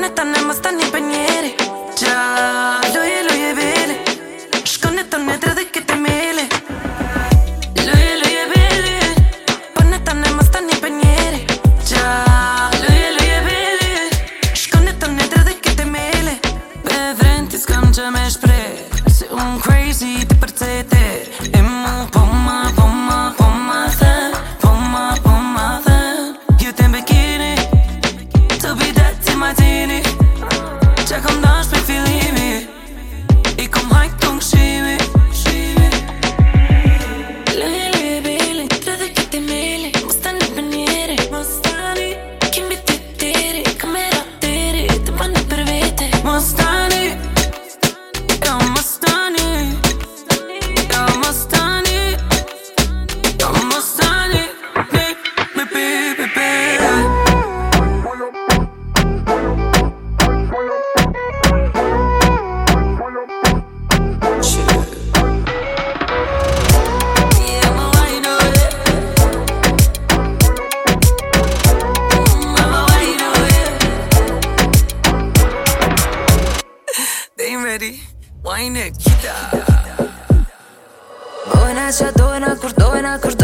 në të në më stani për njeri Qa, loje, loje, vele Shko në të në dre këtë mele Loje, loje, vele Për në të në më stani për njeri Qa, loje, loje, vele Shko në të në dre këtë mele Be vrenti s'kam që me shprej Si un crazy të përcete come high. Meri Vajne Kita Pojna qatë Pojna kur Pojna kur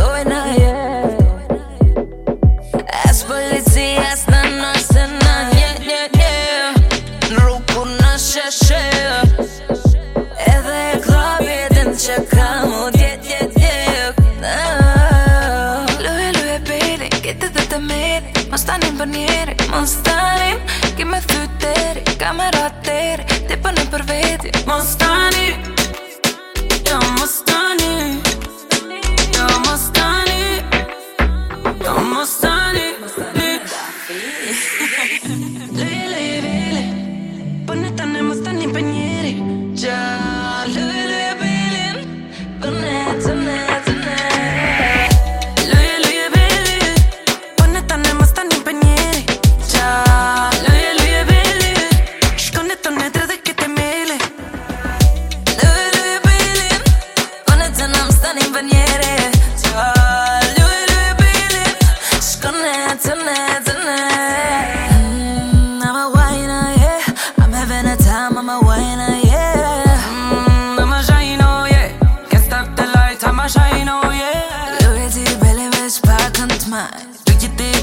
tonight, tonight, tonight. Mm, I'm a whiner, yeah. I'm having a time, I'm a whiner, yeah. Mm, I'm a shine, oh yeah. Can't stop the light, I'm a shine, oh yeah. Loyalty, belly, wish, patent, my. Wicked,